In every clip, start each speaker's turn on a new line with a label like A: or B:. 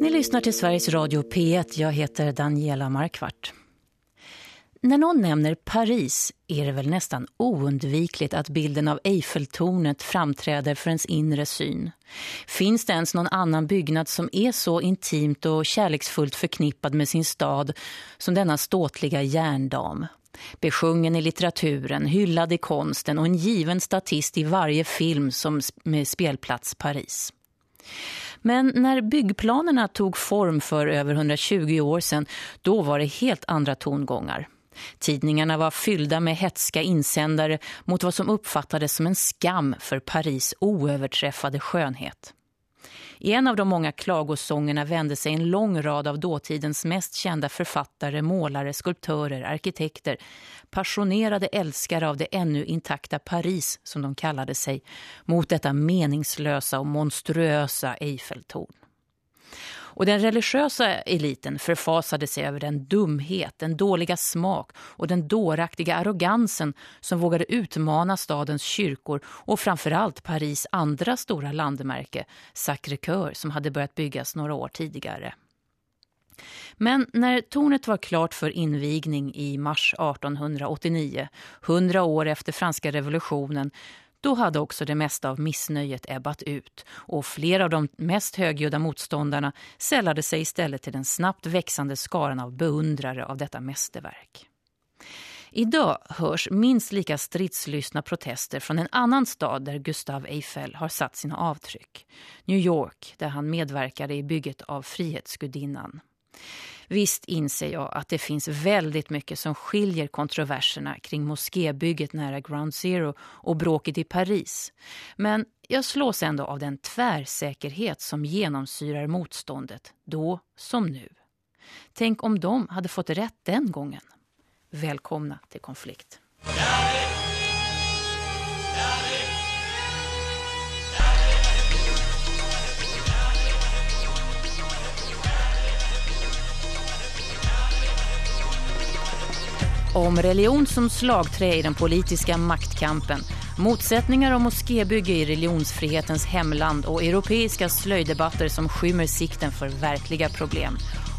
A: Ni lyssnar till Sveriges Radio P1. Jag heter Daniela Markvart. När någon nämner Paris är det väl nästan oundvikligt att bilden av Eiffeltornet framträder för ens inre syn. Finns det ens någon annan byggnad som är så intimt och kärleksfullt förknippad med sin stad som denna ståtliga järndam? Besjungen i litteraturen, hyllad i konsten och en given statist i varje film som med spelplats Paris. Men när byggplanerna tog form för över 120 år sedan, då var det helt andra tongångar. Tidningarna var fyllda med hetska insändare mot vad som uppfattades som en skam för Paris oöverträffade skönhet. I en av de många klagosångerna vände sig en lång rad av dåtidens mest kända författare, målare, skulptörer, arkitekter, passionerade älskare av det ännu intakta Paris som de kallade sig, mot detta meningslösa och monstruösa Eiffeltorn. Och den religiösa eliten förfasade sig över den dumhet, den dåliga smak och den dåraktiga arrogansen som vågade utmana stadens kyrkor och framförallt Paris andra stora landmärke, Sacré-Cœur, som hade börjat byggas några år tidigare. Men när tornet var klart för invigning i mars 1889, hundra år efter franska revolutionen, då hade också det mesta av missnöjet ebbat ut och flera av de mest högljudda motståndarna sällade sig istället till den snabbt växande skaran av beundrare av detta mästerverk. Idag hörs minst lika stridslystna protester från en annan stad där Gustav Eiffel har satt sina avtryck. New York, där han medverkade i bygget av Frihetsgudinnan. Visst inser jag att det finns väldigt mycket som skiljer kontroverserna kring moskébygget nära Ground Zero och bråket i Paris. Men jag slås ändå av den tvärsäkerhet som genomsyrar motståndet, då som nu. Tänk om de hade fått rätt den gången. Välkomna till konflikt. Om religion som slagträ i den politiska maktkampen, motsättningar om moskébygge i religionsfrihetens hemland och europeiska slöjdebatter som skymmer sikten för verkliga problem.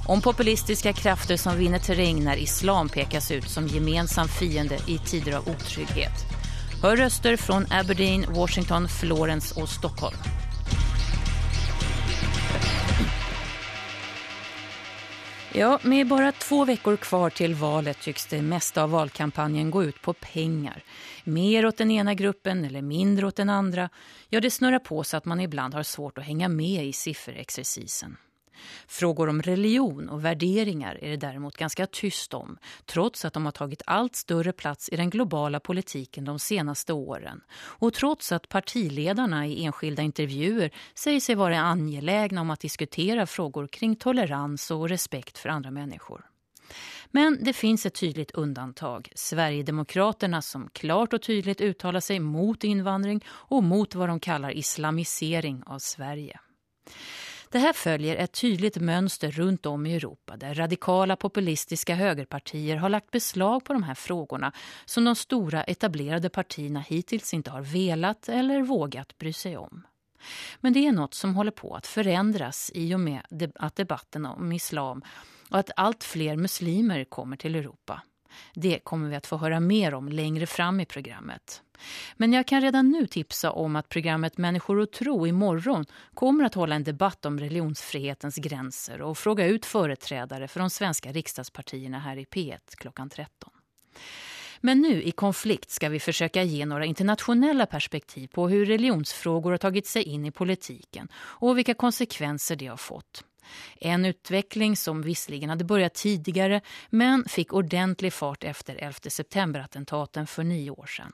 A: Om populistiska krafter som vinner terräng när islam pekas ut som gemensam fiende i tider av otrygghet. Hör röster från Aberdeen, Washington, Florence och Stockholm. Ja, med bara två veckor kvar till valet tycks det mesta av valkampanjen gå ut på pengar. Mer åt den ena gruppen eller mindre åt den andra. Ja, det snurrar på så att man ibland har svårt att hänga med i sifferexercisen. Frågor om religion och värderingar är det däremot ganska tyst om, trots att de har tagit allt större plats i den globala politiken de senaste åren. Och trots att partiledarna i enskilda intervjuer säger sig vara angelägna om att diskutera frågor kring tolerans och respekt för andra människor. Men det finns ett tydligt undantag. Sverigedemokraterna som klart och tydligt uttalar sig mot invandring och mot vad de kallar islamisering av Sverige. Det här följer ett tydligt mönster runt om i Europa där radikala populistiska högerpartier har lagt beslag på de här frågorna som de stora etablerade partierna hittills inte har velat eller vågat bry sig om. Men det är något som håller på att förändras i och med att debatten om islam och att allt fler muslimer kommer till Europa. Det kommer vi att få höra mer om längre fram i programmet. Men jag kan redan nu tipsa om att programmet Människor och tro imorgon kommer att hålla en debatt om religionsfrihetens gränser och fråga ut företrädare för de svenska riksdagspartierna här i P1 klockan 13. Men nu i konflikt ska vi försöka ge några internationella perspektiv på hur religionsfrågor har tagit sig in i politiken och vilka konsekvenser det har fått. En utveckling som visserligen hade börjat tidigare men fick ordentlig fart efter 11 september-attentaten för nio år sedan.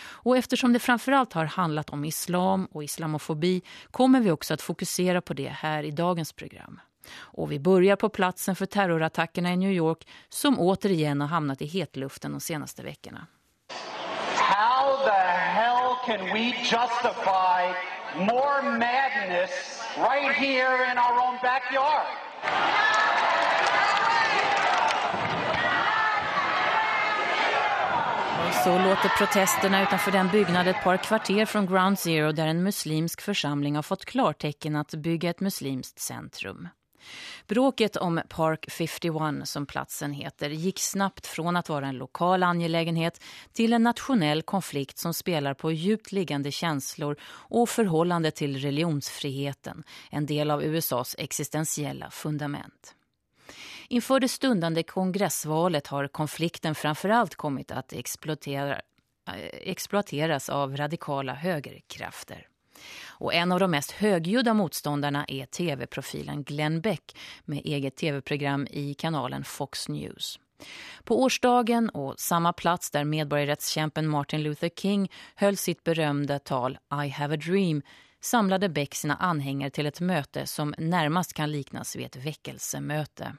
A: Och eftersom det framförallt har handlat om islam och islamofobi kommer vi också att fokusera på det här i dagens program. Och vi börjar på platsen för terrorattackerna i New York som återigen har hamnat i hetluften de senaste veckorna.
B: How the hell can we justify more madness right here in our own backyard?
A: Så låter protesterna utanför den byggnad ett par kvarter från Ground Zero där en muslimsk församling har fått klartecken att bygga ett muslimskt centrum. Bråket om Park 51, som platsen heter, gick snabbt från att vara en lokal angelägenhet till en nationell konflikt som spelar på djupt liggande känslor och förhållande till religionsfriheten, en del av USAs existentiella fundament. Inför det stundande kongressvalet har konflikten framförallt kommit att exploatera, eh, exploateras av radikala högerkrafter. Och en av de mest högljudda motståndarna är tv-profilen Glenn Beck med eget tv-program i kanalen Fox News. På årsdagen och samma plats där medborgarrättskämpen Martin Luther King höll sitt berömda tal I have a dream samlade Beck sina anhängare till ett möte som närmast kan liknas vid ett väckelsemöte.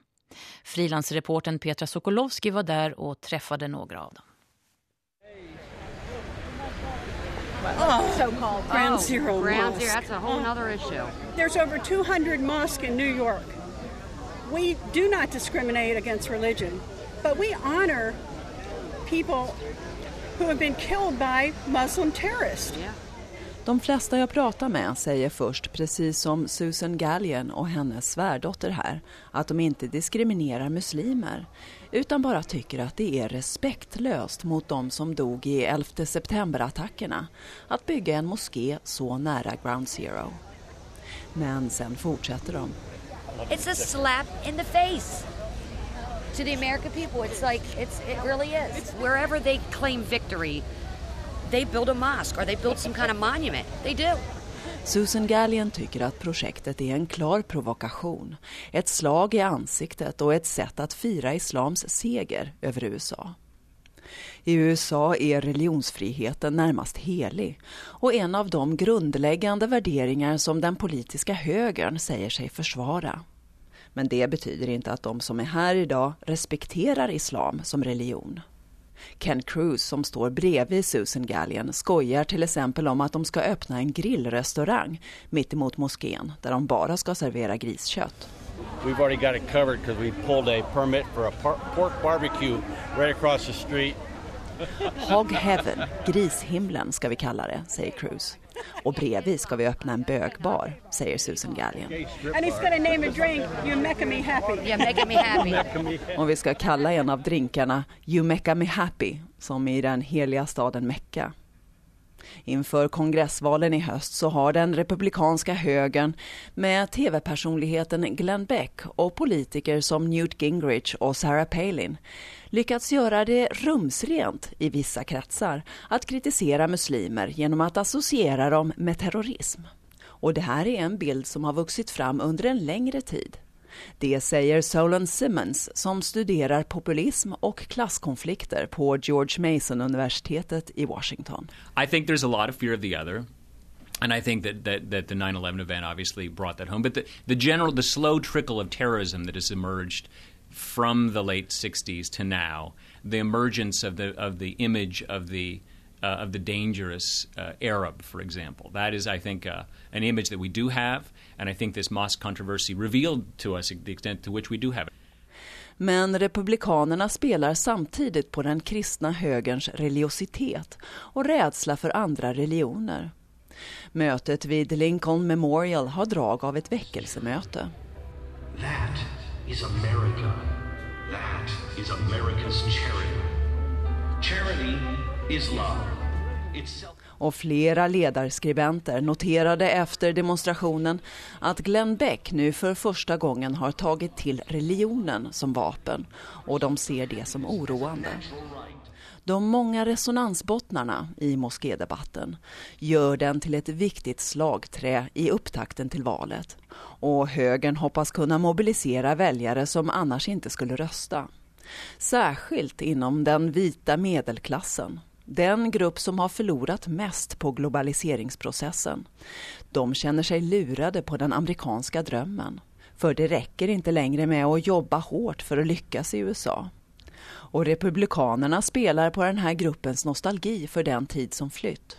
A: Frilansreporten Petra Sokolowski var där och träffade några av dem.
C: Oh, so-called oh, ground
D: oh,
C: zero
D: ground
C: mosque.
D: zero. That's a whole
C: Oh.
D: other issue.
C: There's over 200 mosques in New York. We do not discriminate against religion, but we honor people who have been killed by Muslim terrorists.
D: Yeah.
E: De flesta jag pratar med säger först, precis som Susan Gallion och hennes svärdotter här, att de inte diskriminerar muslimer utan bara tycker att det är respektlöst mot de som dog i 11 september-attackerna att bygga en moské så nära Ground Zero. Men sen fortsätter de.
F: It's a slap in the face to the American people. It's like it's it really is.
D: Wherever they claim victory, they build a mosque or they build some kind of monument. They do.
E: Susan Gallian tycker att projektet är en klar provokation, ett slag i ansiktet och ett sätt att fira islams seger över USA. I USA är religionsfriheten närmast helig och en av de grundläggande värderingar som den politiska högern säger sig försvara. Men det betyder inte att de som är här idag respekterar islam som religion. Ken Cruz som står bredvid Susan Gallion skojar till exempel om att de ska öppna en grillrestaurang mitt emot moskén där de bara ska servera griskött.
G: We've already got it covered because we pulled a permit for a pork barbecue right across the street.
E: Hog Heaven, grishimlen ska vi kalla det, säger Cruz. Och bredvid ska vi öppna en bögbar, säger Susan Gallion.
C: And he's going to name a drink, You Make Me Happy.
D: Yeah, making me happy.
E: Och vi ska kalla en av drinkarna You Mecca Me Happy, som i den heliga staden Mecka. Inför kongressvalen i höst så har den republikanska högern med tv-personligheten Glenn Beck och politiker som Newt Gingrich och Sarah Palin lyckats göra det rumsrent i vissa kretsar att kritisera muslimer genom att associera dem med terrorism. Och det här är en bild som har vuxit fram under en längre tid. Det säger Solon Simmons som studerar populism och klasskonflikter på George Mason-universitetet i Washington.
H: I think there's a lot of fear of the other. And I think that, that, that the 9 11 event obviously brought that home. But the, the general, the slow trickle of terrorism that has emerged from the late 60s to now, the emergence of the, of the image of the, uh, of the dangerous uh, Arab, for example. That is, I think, uh, an image that we do have. And I think this mosque controversy revealed to us the extent to which we do have it.
E: Men republikanerna spelar samtidigt på den kristna högerns religiositet och rädsla för andra religioner. Mötet vid Lincoln Memorial har drag av ett väckelsemöte.
I: That is America. That is America's charity. Charity is love. It's self-
E: och flera ledarskribenter noterade efter demonstrationen att Glenn Beck nu för första gången har tagit till religionen som vapen och de ser det som oroande. De många resonansbottnarna i moskédebatten gör den till ett viktigt slagträ i upptakten till valet och högern hoppas kunna mobilisera väljare som annars inte skulle rösta. Särskilt inom den vita medelklassen den grupp som har förlorat mest på globaliseringsprocessen. De känner sig lurade på den amerikanska drömmen. För det räcker inte längre med att jobba hårt för att lyckas i USA. Och republikanerna spelar på den här gruppens nostalgi för den tid som flytt.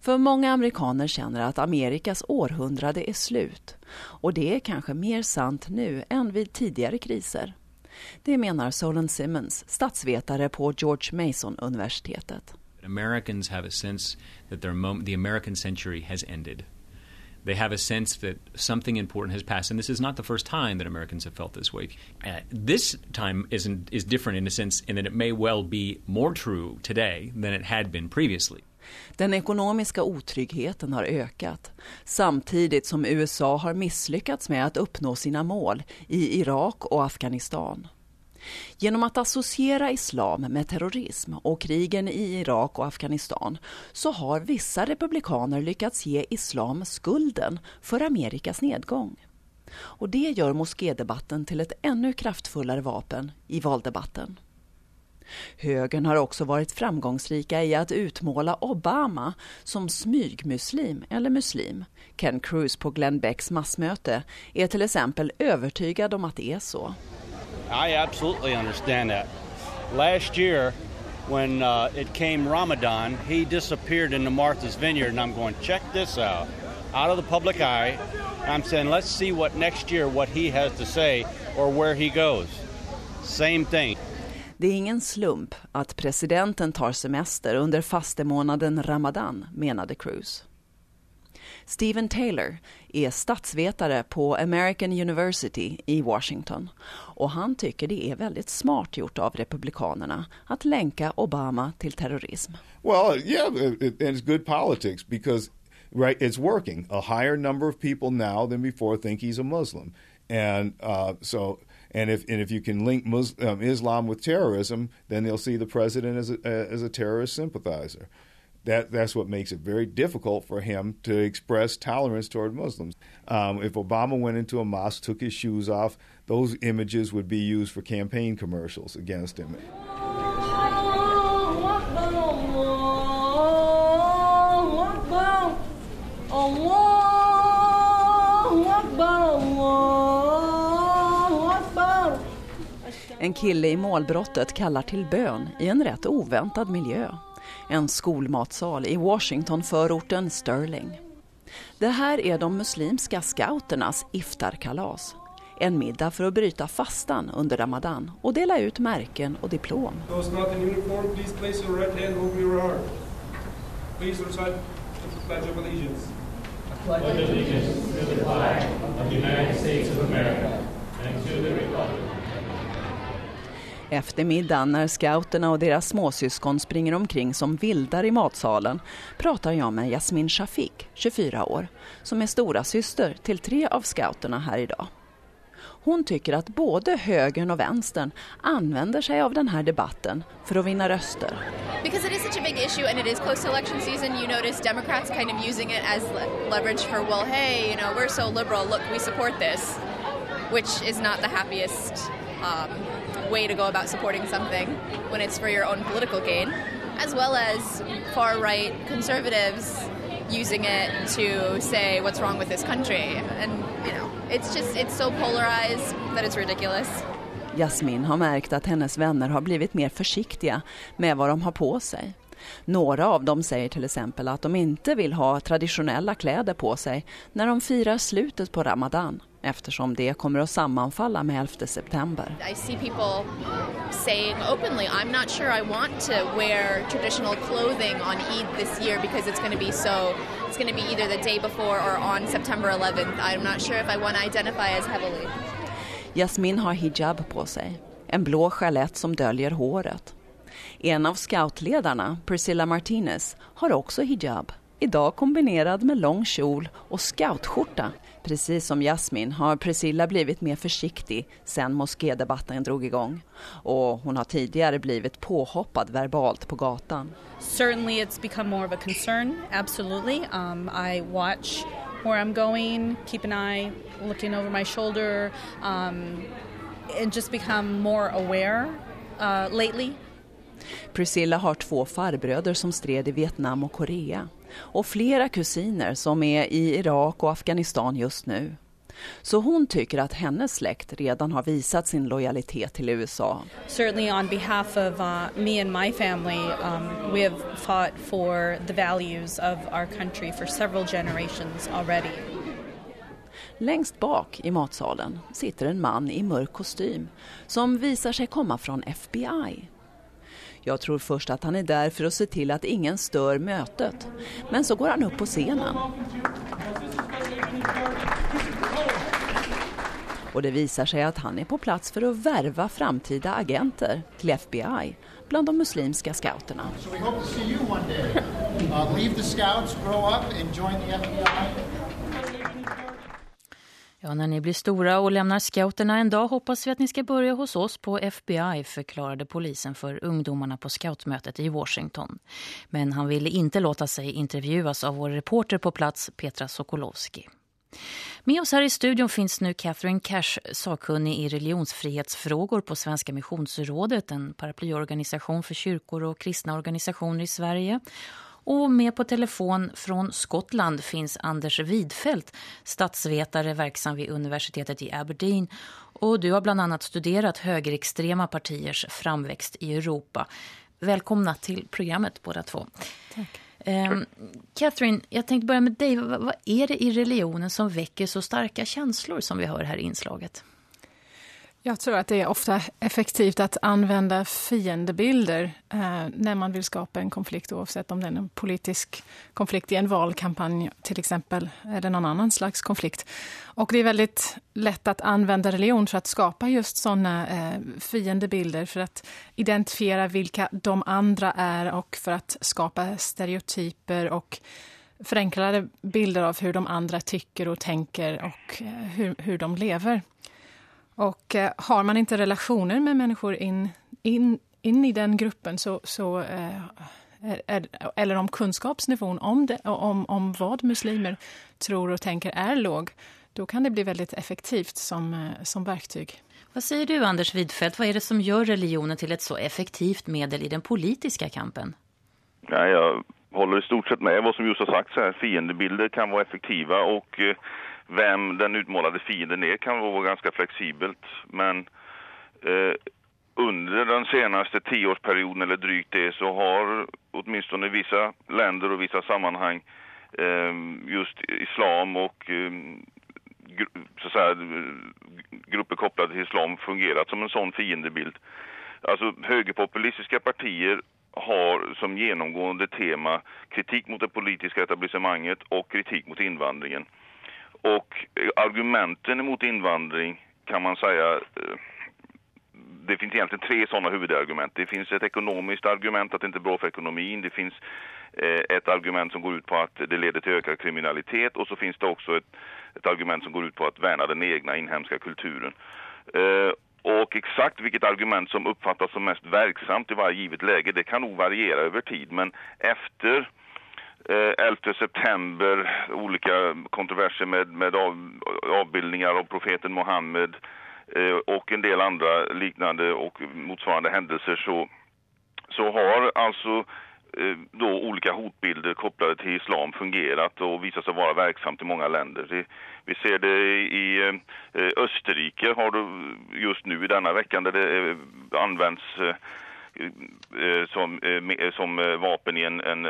E: För många amerikaner känner att Amerikas århundrade är slut. Och det är kanske mer sant nu än vid tidigare kriser. Det menar Solon Simmons, statsvetare på George Mason-universitetet.
H: Americans have a sense that their mom- the American century has ended. They have a sense that something important has passed, and this is not the first time that Americans have felt this way. Uh, this time isn't, is different in a sense in that it may well be more true today than it had been previously.
E: Den ekonomiska otryggheten har ökat samtidigt som USA har misslyckats med att uppnå sina mål i Irak och Afghanistan. Genom att associera islam med terrorism och krigen i Irak och Afghanistan så har vissa republikaner lyckats ge islam skulden för Amerikas nedgång. Och det gör moskédebatten till ett ännu kraftfullare vapen i valdebatten. Högern har också varit framgångsrika i att utmåla Obama som smygmuslim eller muslim. Ken Cruz på Glenn Becks massmöte är till exempel övertygad om att det är så.
G: I absolutely understand that. Last year, when uh, it came Ramadan, he disappeared into Martha's Vineyard, and I'm going, check this out. Out of the public eye, I'm saying, let's see what next year, what he has to say or where he goes. Same thing.
E: Det är ingen slump att presidenten tar semester under fastemånaden Ramadan, menade Cruz. Stephen Taylor är statsvetare på American University i Washington och han tycker det är väldigt smart gjort av republikanerna att länka Obama till terrorism.
J: Well, yeah, it, it's good politics because right, it's working. A higher number of people now than before think he's a Muslim, and uh, so and if and if you can link Muslim, um, Islam with terrorism, then they'll see the president as a, as a terrorist sympathizer. That that's what makes it very difficult for him to express tolerance toward Muslims. Um, if Obama went into a mosque, took his shoes off, those images would be used for campaign commercials against him.
E: En kille i målbrottet kallar till bön i en rätt oväntad miljö. En skolmatsal i Washington-förorten Sterling. Det här är de muslimska scouternas iftarkalas. En middag för att bryta fastan under Ramadan och dela ut märken och diplom.
K: Pledge allegiance
L: to the flag of the United States of America and to the republic
E: Eftermiddagen när scouterna och deras småsyskon springer omkring som vildar i matsalen pratar jag med Jasmin Shafik, 24 år, som är stora syster till tre av scouterna här idag. Hon tycker att både högern och vänstern använder sig av den här debatten för att vinna röster.
M: Because it is such a big issue and it is close to election season, you notice Democrats kind of using it as leverage for, well, hey, you know, we're so liberal, look, we support this, which is not the happiest um, way to go about supporting something when it's for your own political gain, as well as far right conservatives using it to say what's wrong with this country. And, you know, it's just, it's so polarized that it's ridiculous.
E: Jasmin har märkt att hennes vänner har blivit mer försiktiga med vad de har på sig. Några av dem säger till exempel att de inte vill ha traditionella kläder på sig när de firar slutet på Ramadan eftersom det kommer att sammanfalla med 11 september.
M: I see people saying openly, I'm not sure I want to wear traditional clothing on Eid this year because it's going to be so, it's going to be either the day before or on September 11th. I'm not sure if I want to identify as heavily.
E: Jasmin har hijab på sig, en blå chalett som döljer håret. En av scoutledarna, Priscilla Martinez, har också hijab. Idag kombinerad med lång kjol och scoutskjorta. Precis som Jasmin har Priscilla blivit mer försiktig sen moskédebatten drog igång. Och hon har tidigare blivit påhoppad verbalt på gatan.
N: Certainly it's become more of a concern, absolutely. Um, I watch where I'm going, keep an eye looking over my shoulder, um, and just become more aware uh, lately
E: Priscilla har två farbröder som stred i Vietnam och Korea och flera kusiner som är i Irak och Afghanistan just nu. Så hon tycker att hennes släkt redan har visat sin lojalitet till USA.
N: Certainly on behalf of uh, me and my family, um, we have fought for the values of our country for several generations already.
E: Längst bak i matsalen sitter en man i mörk kostym som visar sig komma från FBI. Jag tror först att han är där för att se till att ingen stör mötet. Men så går han upp på scenen. Och det visar sig att han är på plats för att värva framtida agenter till FBI bland de muslimska scouterna.
O: So we hope to see you one day. Uh, leave the scouts, grow up and join the FBI.
A: Ja, när ni blir stora och lämnar scouterna en dag hoppas vi att ni ska börja hos oss på FBI, förklarade polisen för ungdomarna på scoutmötet i Washington. Men han ville inte låta sig intervjuas av vår reporter på plats, Petra Sokolowski. Med oss här i studion finns nu Catherine Cash, sakkunnig i religionsfrihetsfrågor på Svenska missionsrådet, en paraplyorganisation för kyrkor och kristna organisationer i Sverige. Och med på telefon från Skottland finns Anders Widfält, statsvetare verksam vid universitetet i Aberdeen. Och du har bland annat studerat högerextrema partiers framväxt i Europa. Välkomna till programmet båda två.
P: Tack.
A: Um, Catherine, jag tänkte börja med dig. Vad, vad är det i religionen som väcker så starka känslor som vi hör här i inslaget?
P: Jag tror att det är ofta effektivt att använda fiendebilder eh, när man vill skapa en konflikt oavsett om det är en politisk konflikt i en valkampanj till exempel eller någon annan slags konflikt. Och det är väldigt lätt att använda religion för att skapa just sådana eh, fiendebilder för att identifiera vilka de andra är och för att skapa stereotyper och förenklade bilder av hur de andra tycker och tänker och eh, hur, hur de lever. Och eh, har man inte relationer med människor in, in, in i den gruppen så, så eh, är, eller om kunskapsnivån om, det, om, om vad muslimer tror och tänker är låg, då kan det bli väldigt effektivt som, eh, som verktyg.
A: Vad säger du Anders Widfeldt, vad är det som gör religionen till ett så effektivt medel i den politiska kampen?
Q: Ja, jag håller i stort sett med vad som just har sagts här. Fiendebilder kan vara effektiva och eh, vem den utmålade fienden är kan vara ganska flexibelt. Men eh, under den senaste tioårsperioden eller drygt det så har åtminstone i vissa länder och vissa sammanhang eh, just islam och eh, så att säga, grupper kopplade till islam fungerat som en sån fiendebild. Alltså högerpopulistiska partier har som genomgående tema kritik mot det politiska etablissemanget och kritik mot invandringen. Och eh, argumenten emot invandring kan man säga eh, det finns egentligen tre sådana huvudargument. Det finns ett ekonomiskt argument att det inte är bra för ekonomin. Det finns eh, ett argument som går ut på att det leder till ökad kriminalitet och så finns det också ett, ett argument som går ut på att värna den egna inhemska kulturen. Och exakt vilket argument som uppfattas som mest verksamt i varje givet läge, det kan nog variera över tid. Men efter Eh, 11 september, olika kontroverser med, med av, avbildningar av profeten Mohammed eh, och en del andra liknande och motsvarande händelser så, så har alltså eh, då olika hotbilder kopplade till islam fungerat och visat sig vara verksamt i många länder. Vi ser det i Österrike har det just nu i denna veckan där det används Eh, som, eh, eh, som vapen i en, en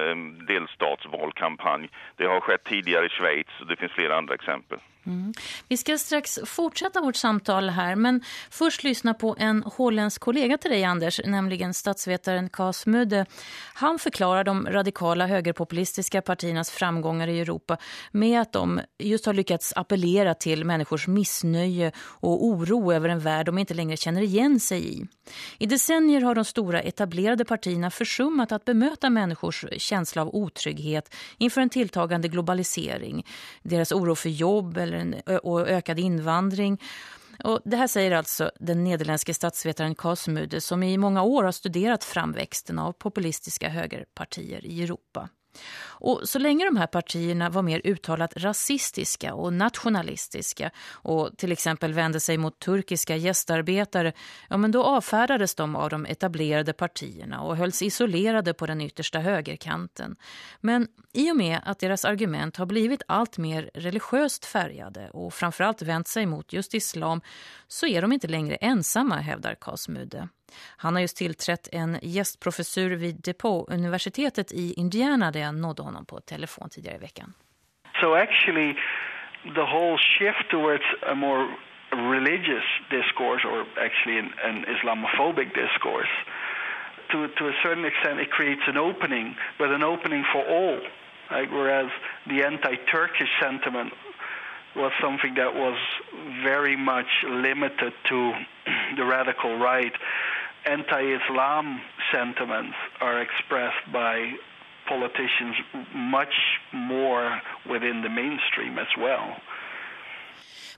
Q: delstatsvalkampanj. Det har skett tidigare i Schweiz och det finns flera andra exempel.
A: Mm. Vi ska strax fortsätta vårt samtal här men först lyssna på en holländsk kollega till dig Anders, nämligen statsvetaren Kas Mudde. Han förklarar de radikala högerpopulistiska partiernas framgångar i Europa med att de just har lyckats appellera till människors missnöje och oro över en värld de inte längre känner igen sig i. I decennier har de stora etablerade partierna försummat att bemöta människors känsla av otrygghet inför en tilltagande globalisering, deras oro för jobb eller en, och ökad invandring. Och det här säger alltså den nederländske statsvetaren Kasmude som i många år har studerat framväxten av populistiska högerpartier i Europa. Och så länge de här partierna var mer uttalat rasistiska och nationalistiska och till exempel vände sig mot turkiska gästarbetare, ja men då avfärdades de av de etablerade partierna och hölls isolerade på den yttersta högerkanten. Men i och med att deras argument har blivit allt mer religiöst färgade och framförallt vänt sig mot just islam så är de inte längre ensamma, hävdar Kasmude. Han har just tillträtt en gästprofessur vid DePaul-universitetet i Indiana där jag nådde honom på telefon tidigare i veckan.
R: So actually the whole shift towards a more religious discourse, or actually an, an Islamophobic discourse, to, to a certain extent, it creates an opening, but an opening for all. Right? Whereas the anti-Turkish sentiment was something that was very much limited to the radical right. Anti-Islam sentiments are expressed by politicians much more within the mainstream as well.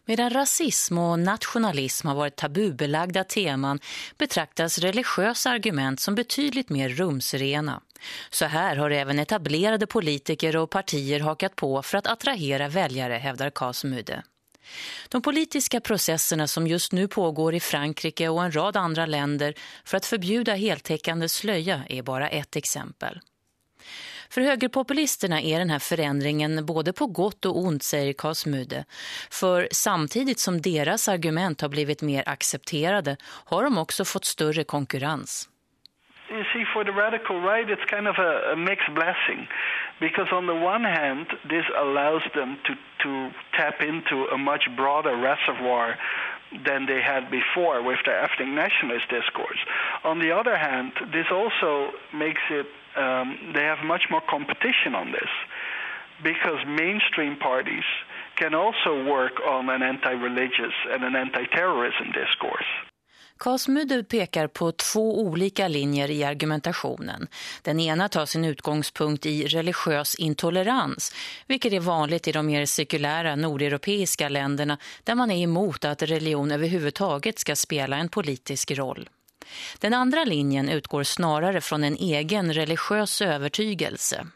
A: Medan rasism och nationalism har varit tabubelagda teman betraktas religiösa argument som betydligt mer rumsrena. Så här har även etablerade politiker och partier hakat på för att attrahera väljare, hävdar Kasmude. De politiska processerna som just nu pågår i Frankrike och en rad andra länder för att förbjuda heltäckande slöja är bara ett exempel. För högerpopulisterna är den här förändringen både på gott och ont, säger Karlsmude. För samtidigt som deras argument har blivit mer accepterade har de också fått större konkurrens.
R: You see, for the radical right, it's kind of a, a mixed blessing. Because on the one hand, this allows them to, to tap into a much broader reservoir than they had before with the ethnic nationalist discourse. On the other hand, this also makes it, um, they have much more competition on this because mainstream parties can also work on an anti-religious and an anti-terrorism discourse.
A: Kasmude pekar på två olika linjer i argumentationen. Den ena tar sin utgångspunkt i religiös intolerans, vilket är vanligt i de mer sekulära nordeuropeiska länderna där man är emot att religion överhuvudtaget ska spela en politisk roll. Den andra linjen utgår snarare från en egen religiös övertygelse.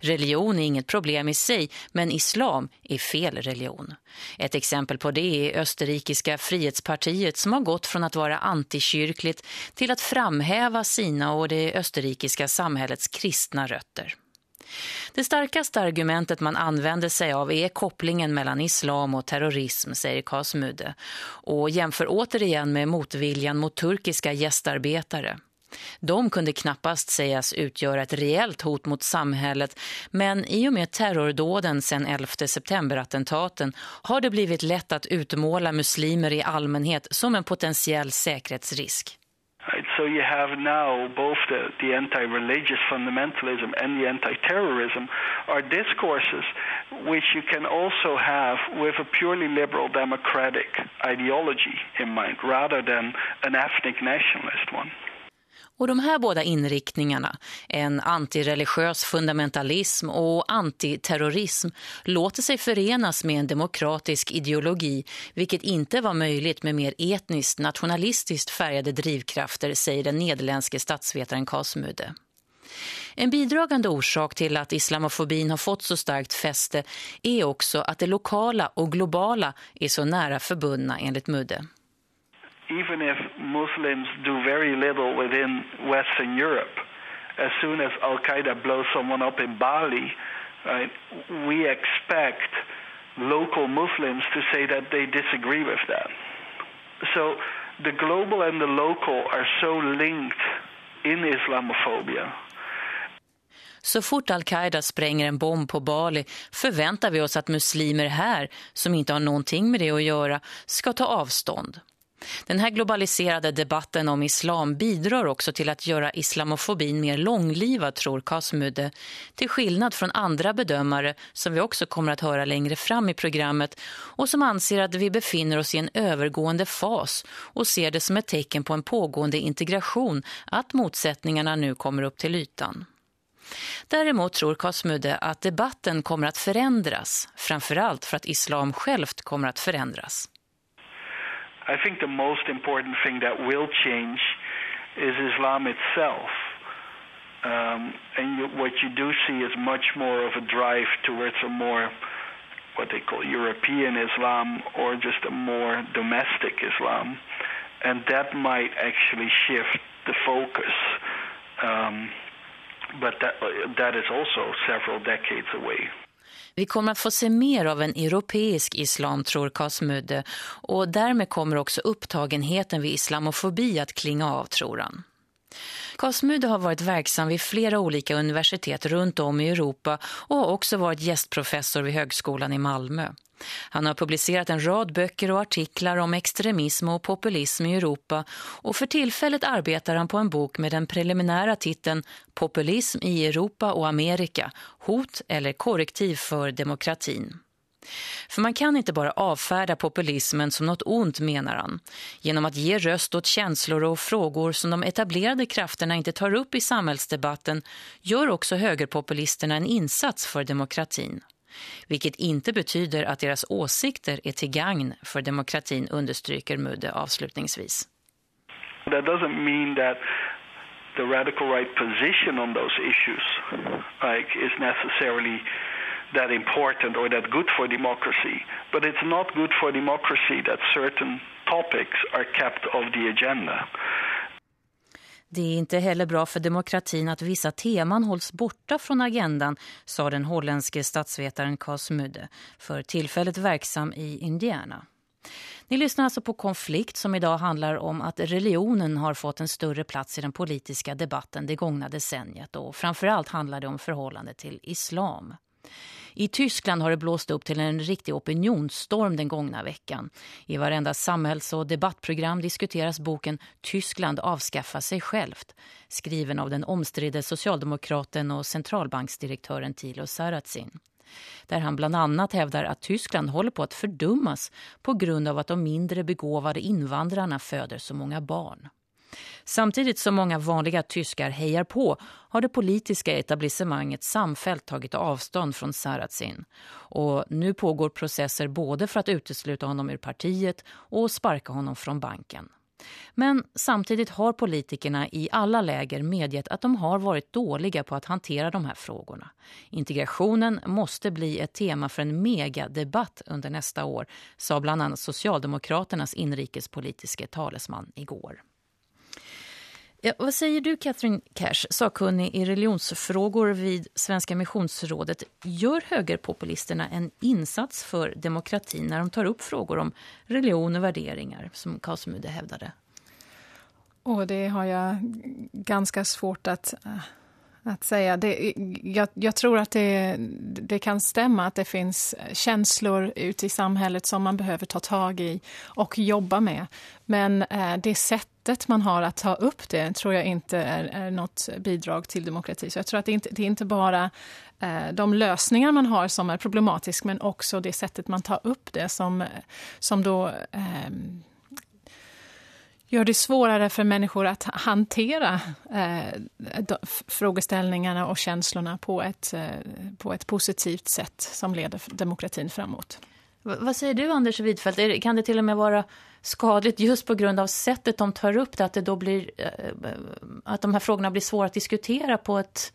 A: Religion är inget problem i sig, men islam är fel religion. Ett exempel på det är Österrikiska frihetspartiet som har gått från att vara antikyrkligt till att framhäva sina och det österrikiska samhällets kristna rötter. Det starkaste argumentet man använder sig av är kopplingen mellan islam och terrorism, säger Kasmude, och jämför återigen med motviljan mot turkiska gästarbetare. De kunde knappast sägas utgöra ett reellt hot mot samhället men i och med terrordåden sedan 11 september-attentaten har det blivit lätt att utmåla muslimer i allmänhet som en potentiell säkerhetsrisk.
R: So you have now both the, the anti-religious fundamentalism and the anti-terrorism are discourses which you can also have with a purely liberal democratic ideology in mind rather than an ethnic nationalist one.
A: Och de här båda inriktningarna, en antireligiös fundamentalism och antiterrorism, låter sig förenas med en demokratisk ideologi, vilket inte var möjligt med mer etniskt nationalistiskt färgade drivkrafter, säger den nederländske statsvetaren Kasmude. En bidragande orsak till att islamofobin har fått så starkt fäste är också att det lokala och globala är så nära förbundna enligt Mudde.
R: Even if Muslims do very little within Western Europe, as soon as Al Qaeda blows someone up in Bali, right, we expect local Muslims to say that they disagree with that. So the global and the local are so linked in Islamophobia.
A: Så fort Al-Qaida spränger en bomb på Bali förväntar vi oss att muslimer här, som inte har någonting med det att göra, ska ta avstånd. Den här globaliserade debatten om islam bidrar också till att göra islamofobin mer långlivad, tror Kasmude, till skillnad från andra bedömare som vi också kommer att höra längre fram i programmet och som anser att vi befinner oss i en övergående fas och ser det som ett tecken på en pågående integration att motsättningarna nu kommer upp till ytan. Däremot tror Kasmude att debatten kommer att förändras, framförallt för att islam självt kommer att förändras.
R: I think the most important thing that will change is Islam itself. Um, and you, what you do see is much more of a drive towards a more, what they call European Islam or just a more domestic Islam. And that might actually shift the focus. Um, but that, that is also several decades away.
A: Vi kommer att få se mer av en europeisk islam, tror Kasmude, Och därmed kommer också upptagenheten vid islamofobi att klinga av, tror han. Kasmude har varit verksam vid flera olika universitet runt om i Europa och har också varit gästprofessor vid Högskolan i Malmö. Han har publicerat en rad böcker och artiklar om extremism och populism i Europa och för tillfället arbetar han på en bok med den preliminära titeln Populism i Europa och Amerika, hot eller korrektiv för demokratin. För man kan inte bara avfärda populismen som något ont menar han. Genom att ge röst åt känslor och frågor som de etablerade krafterna inte tar upp i samhällsdebatten gör också högerpopulisterna en insats för demokratin. Vilket inte betyder att deras åsikter är till gagn för demokratin understryker Mudde avslutningsvis.
R: That doesn't mean that the radical right position on those issues like is necessarily that important or that good for democracy. But it's not good for democracy that certain topics are kept off the agenda.
A: Det är inte heller bra för demokratin att vissa teman hålls borta från agendan, sa den holländske statsvetaren Cas Mudde, för tillfället verksam i Indiana. Ni lyssnar alltså på Konflikt som idag handlar om att religionen har fått en större plats i den politiska debatten det gångna decenniet och framförallt handlar det om förhållande till islam. I Tyskland har det blåst upp till en riktig opinionsstorm den gångna veckan. I varenda samhälls- och debattprogram diskuteras boken Tyskland avskaffa sig självt, skriven av den omstridde socialdemokraten och centralbanksdirektören Thilo Sarrazin där han bland annat hävdar att Tyskland håller på att fördummas på grund av att de mindre begåvade invandrarna föder så många barn. Samtidigt som många vanliga tyskar hejar på har det politiska etablissemanget samfällt tagit avstånd från Saratsin. Och nu pågår processer både för att utesluta honom ur partiet och sparka honom från banken. Men samtidigt har politikerna i alla läger medgett att de har varit dåliga på att hantera de här frågorna. Integrationen måste bli ett tema för en megadebatt under nästa år, sa bland annat Socialdemokraternas inrikespolitiska talesman igår. Ja, vad säger du Catherine Cash, sakkunnig i religionsfrågor vid Svenska missionsrådet? Gör högerpopulisterna en insats för demokratin när de tar upp frågor om religion och värderingar, som Kasumude hävdade?
P: Och det har jag ganska svårt att, eh, att säga. Det, jag, jag, tror att det, det kan stämma att det finns känslor ute i samhället som man behöver ta tag i och jobba med. Men eh, det sätt sättet man har att ta upp det tror jag inte är, är något bidrag till demokrati. Så jag tror att det är inte, det är inte bara eh, de lösningar man har som är problematisk men också det sättet man tar upp det som, som då eh, gör det svårare för människor att hantera eh, frågeställningarna och känslorna på ett, eh, på ett positivt sätt som leder demokratin framåt.
A: V vad säger du Anders Widfeldt? Kan det till och med vara skadligt just på grund av sättet de tar upp det, att, det då blir, eh, eh, att de här frågorna blir svåra att diskutera på ett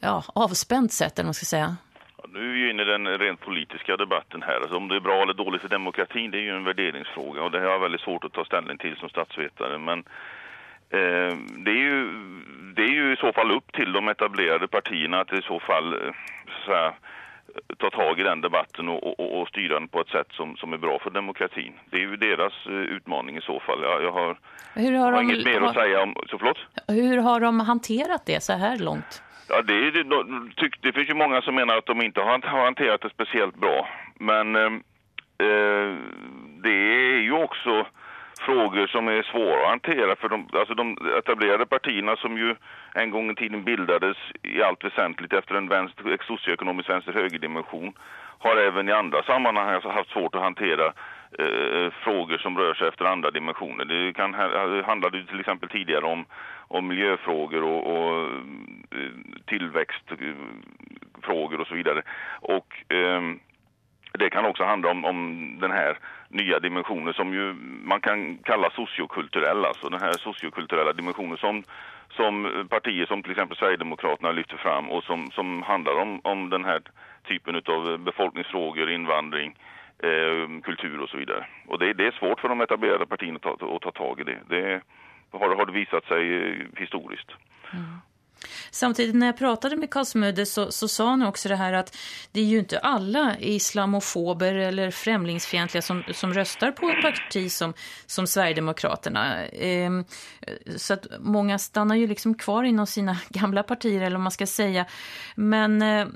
A: ja, avspänt sätt, eller man ska säga.
Q: nu är vi inne i den rent politiska debatten här. Alltså om det är bra eller dåligt för demokratin, det är ju en värderingsfråga och det har jag väldigt svårt att ta ställning till som statsvetare. Men eh, det, är ju, det är ju i så fall upp till de etablerade partierna att i så fall eh, så här, ta tag i den debatten och, och, och, styra den på ett sätt som, som är bra för demokratin. Det är ju deras uh, utmaning i så fall. Jag, jag har,
A: Hur har,
Q: har
A: de,
Q: inget mer
A: har,
Q: att säga om... Så förlåt?
A: Hur har de hanterat det så här långt?
Q: Ja, det, det, det, det finns ju många som menar att de inte har hanterat det speciellt bra. Men eh, eh, det är ju också frågor som är svåra att hantera för de, alltså de etablerade partierna som ju en gång i tiden bildades i allt väsentligt efter en vänster, socioekonomisk vänster-högerdimension har även i andra sammanhang alltså haft svårt att hantera eh, frågor som rör sig efter andra dimensioner. Det kan, handlade till exempel tidigare om, om miljöfrågor och, och eh, tillväxtfrågor och så vidare. Och eh, det kan också handla om, om den här nya dimensioner som ju man kan kalla sociokulturella, alltså den här sociokulturella dimensionen som, som partier som till exempel Sverigedemokraterna lyfter fram och som, som handlar om, om den här typen av befolkningsfrågor, invandring, eh, kultur och så vidare. Och det, det, är svårt för de etablerade partierna att ta, att ta tag i det. Det har, har det visat sig eh, historiskt.
A: Mm. Samtidigt när jag pratade med Karl Smöde så, så sa han också det här att det är ju inte alla islamofober eller främlingsfientliga som, som röstar på ett parti som, som Sverigedemokraterna. Eh, så att många stannar ju liksom kvar inom sina gamla partier eller vad man ska säga. Men eh,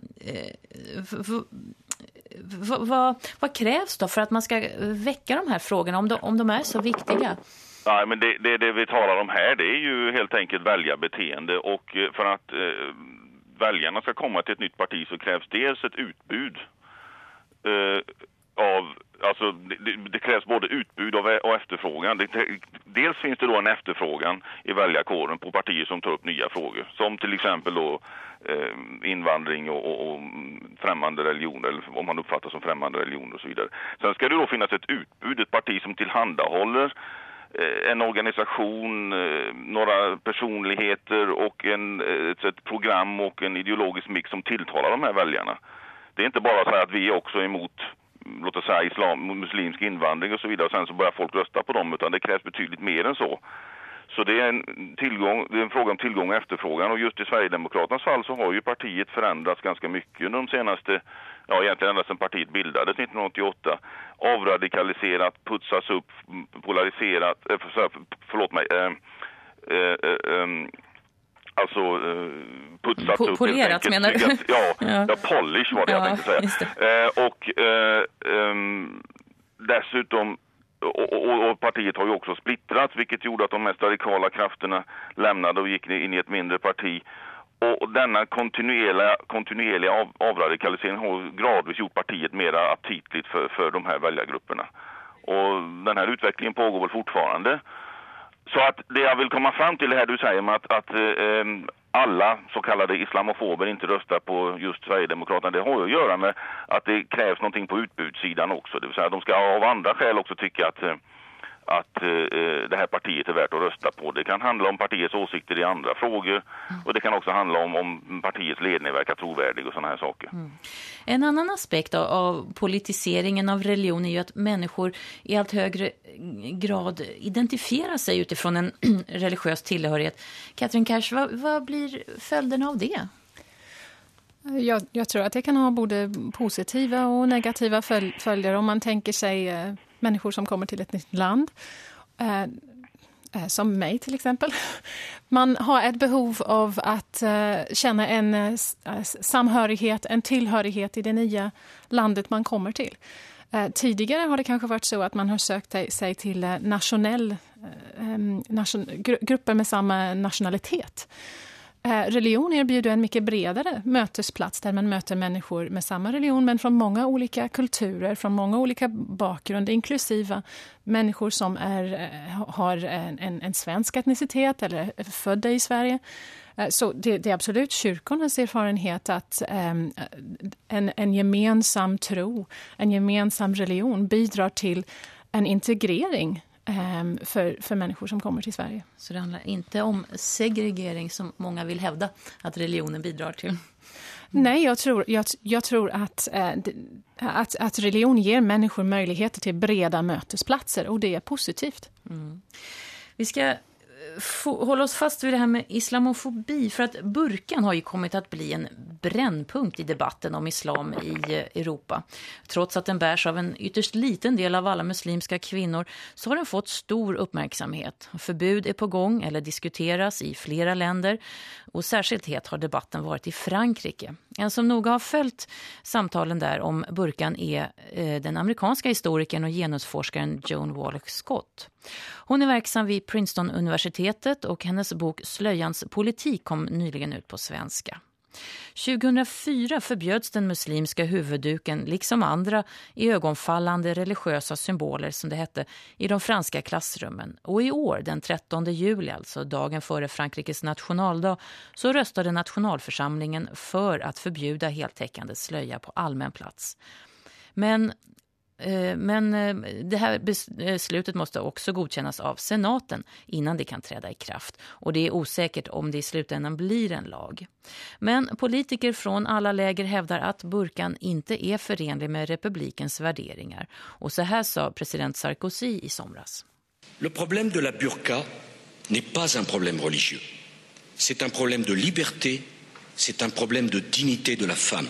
A: vad, vad, krävs då för att man ska väcka de här frågorna om de, om de är så viktiga?
Q: Nej, men det, det, det, vi talar om här det är ju helt enkelt väljarbeteende och eh, för att eh, väljarna ska komma till ett nytt parti så krävs dels ett utbud eh, av Alltså, det, det, krävs både utbud och, och efterfrågan. Det, dels finns det då en efterfrågan i väljarkåren på partier som tar upp nya frågor. Som till exempel då eh, invandring och, och, och främmande religioner, eller om man uppfattar som främmande religioner och så vidare. Sen ska det då finnas ett utbud, ett parti som tillhandahåller Eh, en organisation, eh, några personligheter och en, ett, ett program och en ideologisk mix som tilltalar de här väljarna. Det är inte bara så att vi är också emot mm, låt oss säga islam, muslimsk invandring och så vidare och sen så börjar folk rösta på dem utan det krävs betydligt mer än så. Så det är, en tillgång, det är en fråga om tillgång och efterfrågan och just i Sverigedemokraternas fall så har ju partiet förändrats ganska mycket under de senaste, ja egentligen ända sedan partiet bildades 1988. Avradikaliserat, putsats upp, polariserat, för, förlåt mig, äh, äh, äh, alltså uh, putsats
A: po
Q: upp.
A: Polerat menar du?
Q: Ja, ja. ja, polish var det ja, jag tänkte säga. Och um, dessutom och, och, och, partiet har ju också splittrats vilket gjorde att de mest radikala krafterna lämnade och gick in i ett mindre parti. Och, denna kontinuerliga, kontinuerliga av, avradikalisering har gradvis gjort partiet mer aptitligt för, för de här väljargrupperna. Och den här utvecklingen pågår väl fortfarande. Så att det jag vill komma fram till det här du säger med att, att eh, alla så kallade islamofober inte röstar på just Sverigedemokraterna. Det har ju att göra med att det krävs någonting på utbudssidan också. Det vill säga de ska av andra skäl också tycka att eh, att eh, det här partiet är värt att rösta på. Det kan handla om partiets åsikter i andra frågor mm. och det kan också handla om om partiets ledning verkar trovärdig och sådana här saker. Mm.
A: En annan aspekt av, av politiseringen av religion är ju att människor i allt högre grad identifierar sig utifrån en religiös tillhörighet. Katrin Kars, vad, vad blir följderna av det?
P: Jag, jag, tror att det kan ha både positiva och negativa följder om man tänker sig eh, människor som kommer till ett nytt land. Eh, eh som mig till exempel. Man har ett behov av att eh, känna en eh, samhörighet, en tillhörighet i det nya landet man kommer till. Tidigare har det kanske varit så att man har sökt sig till nationell, nation, grupper med samma nationalitet. Eh, religion erbjuder en mycket bredare mötesplats där man möter människor med samma religion men från många olika kulturer, från många olika bakgrunder inklusive människor som är, eh, har en, en svensk etnicitet eller är födda i Sverige. Eh, så det, det, är absolut kyrkornas erfarenhet att um, en, en gemensam tro, en gemensam religion bidrar till en integrering för, för människor som kommer till Sverige.
A: Så det handlar inte om segregering som många vill hävda att religionen bidrar till?
P: Nej, jag tror, jag, jag tror att, äh, att, att religion ger människor möjligheter till breda mötesplatser och det är positivt. Mm.
A: Vi ska hålla oss fast vid det här med islamofobi för att burkan har ju kommit att bli en brännpunkt i debatten om islam i eh, Europa. Trots att den bärs av en ytterst liten del av alla muslimska kvinnor så har den fått stor uppmärksamhet. Förbud är på gång eller diskuteras i flera länder och särskilt het har debatten varit i Frankrike. En som noga har följt samtalen där om burkan är eh, den amerikanska historikern och genusforskaren Joan Wallach Scott. Hon är verksam vid Princeton-universitetet och hennes bok Slöjans politik kom nyligen ut på svenska. 2004 förbjöds den muslimska huvudduken liksom andra i ögonfallande religiösa symboler som det hette i de franska klassrummen. Och i år, den 13 juli, alltså dagen före Frankrikes nationaldag, så röstade nationalförsamlingen för att förbjuda heltäckande slöja på allmän plats. Men Eh, men eh, det här beslutet eh, måste också godkännas av senaten innan det kan träda i kraft. Och det är osäkert om det i slutändan blir en lag. Men politiker från alla läger hävdar att burkan inte är förenlig med republikens värderingar. Och så här sa president Sarkozy i somras.
S: Le problème de la burqa n'est pas un problème religieux. c'est un problème de liberté, c'est un problème de dignité de la femme.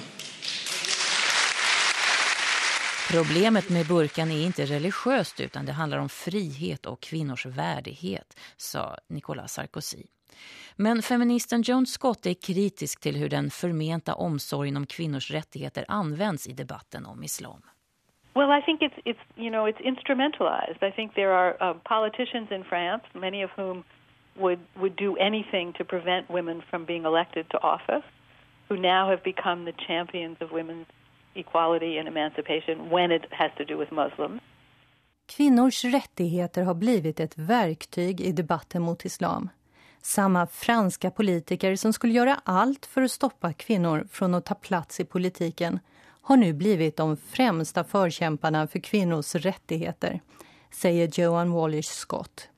A: Problemet med burkan är inte religiöst utan det handlar om frihet och kvinnors värdighet, sa Nicolas Sarkozy. Men feministen Joan Scott är kritisk till hur den förmenta omsorgen om kvinnors rättigheter används i debatten om islam.
T: Well, I think it's it's you know it's instrumentalized. I think there are uh, politicians in France, many of whom would would do anything to prevent women from being elected to office, who now have become the champions of women's equality and emancipation when it has to do with Muslims.
U: Kvinnors rättigheter har blivit ett verktyg i debatten mot islam. Samma franska politiker som skulle göra allt för att stoppa kvinnor från att ta plats i politiken har nu blivit de främsta förkämparna för kvinnors rättigheter, säger Joan Wallish Scott.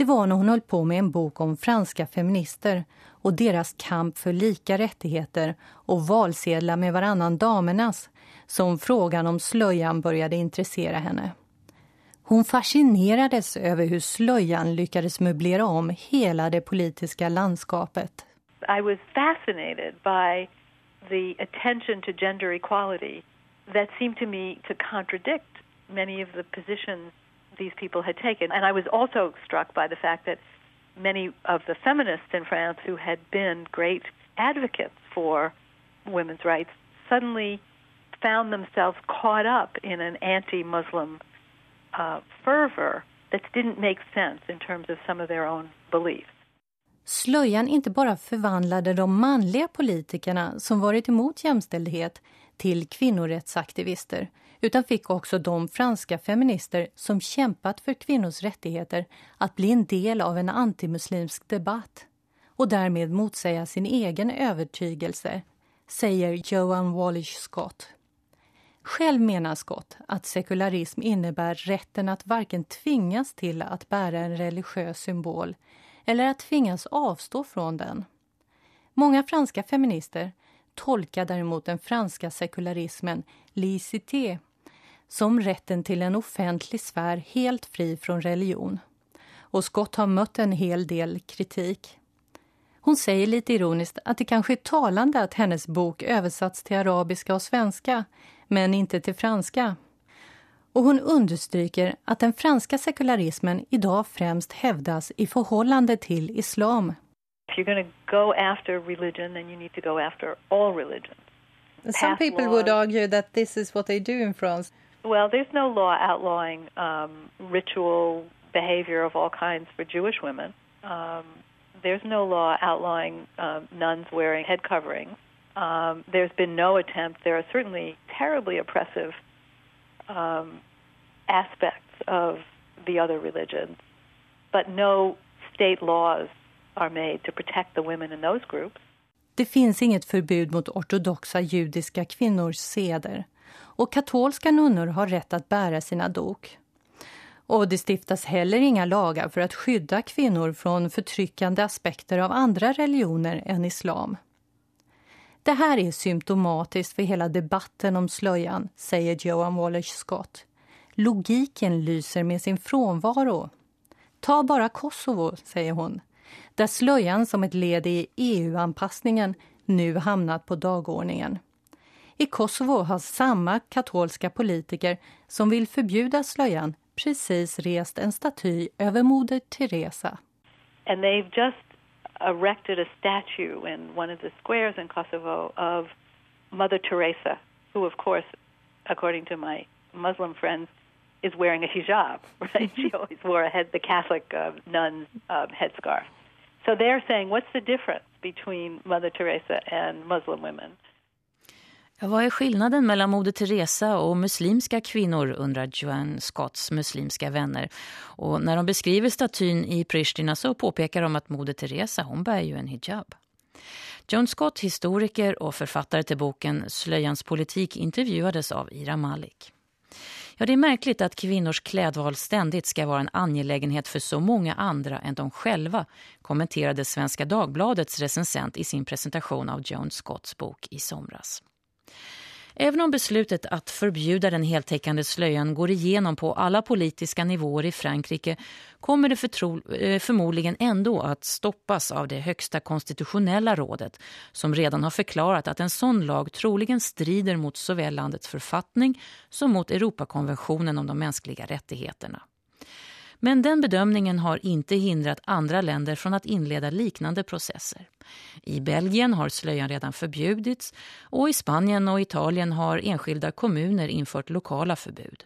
U: Det var när hon höll på med en bok om franska feminister och deras kamp för lika rättigheter och valsedlar med varannan damernas som frågan om slöjan började intressera henne. Hon fascinerades över hur slöjan lyckades möblera om hela det politiska landskapet.
T: I was fascinated by the attention to gender equality that seemed to me to contradict many of the positions these people had taken. And I was also struck by the fact that many of the feminists in France who had been great advocates for women's rights suddenly found themselves caught up in an anti-Muslim uh, fervor that didn't make sense in terms of some of their own beliefs.
U: Slöjan inte bara förvandlade de manliga politikerna som varit emot jämställdhet till kvinnorättsaktivister utan fick också de franska feminister som kämpat för kvinnors rättigheter att bli en del av en antimuslimsk debatt och därmed motsäga sin egen övertygelse, säger Joan Wallish Scott. Själv menar Scott att sekularism innebär rätten att varken tvingas till att bära en religiös symbol eller att tvingas avstå från den. Många franska feminister tolkar däremot den franska sekularismen licité som rätten till en offentlig sfär helt fri från religion. Och Scott har mött en hel del kritik. Hon säger lite ironiskt att det kanske är talande att hennes bok översatts till arabiska och svenska, men inte till franska. Och hon understryker att den franska sekularismen idag främst hävdas i förhållande till islam.
T: If you're going to go after religion, then you need to go after all religions.
U: Some people would argue that this is what they do in France.
T: Well, there's no law outlawing um, ritual behavior of all kinds for Jewish women. Um, there's no law outlawing um, nuns wearing head coverings. Um, there's been no attempt. There are certainly terribly oppressive um, aspects of the other religions, but no state laws are made to protect the women in those groups.
U: Det finns inget förbud mot ortodoxa judiska kvinnors seder och katolska nunnor har rätt att bära sina dok. Och det stiftas heller inga lagar för att skydda kvinnor från förtryckande aspekter av andra religioner än islam. Det här är symptomatiskt för hela debatten om slöjan, säger Joan Wallace Scott. Logiken lyser med sin frånvaro. Ta bara Kosovo, säger hon, där slöjan som ett led i EU-anpassningen nu hamnat på dagordningen. I Kosovo har samma katolska politiker som vill förbjuda slöjan precis rest en staty över moder Teresa.
T: And they've just erected a statue in one of the squares in Kosovo of Mother Teresa, who of course, according to my Muslim friends, is wearing a hijab, right? she always wore a head, the Catholic uh, nun's uh, headscarf. So they're saying, what's the difference between Mother Teresa and Muslim women?
A: Vad är skillnaden mellan Moder Teresa och muslimska kvinnor undrar Joan Scotts muslimska vänner. Och när de beskriver statyn i Pristina så påpekar de att Moder Teresa hon bär ju en hijab. Joan Scott, historiker och författare till boken Slöjans politik intervjuades av Ira Malik. Ja, det är märkligt att kvinnors klädval ständigt ska vara en angelägenhet för så många andra än de själva, kommenterade Svenska Dagbladets recensent i sin presentation av Joan Scotts bok i somras. Även om beslutet att förbjuda den heltäckande slöjan går igenom på alla politiska nivåer i Frankrike kommer det eh, förmodligen ändå att stoppas av det högsta konstitutionella rådet som redan har förklarat att en sån lag troligen strider mot såväl landets författning som mot Europakonventionen om de mänskliga rättigheterna. Men den bedömningen har inte hindrat andra länder från att inleda liknande processer. I Belgien har slöjan redan förbjudits och i Spanien och Italien har enskilda kommuner infört lokala förbud.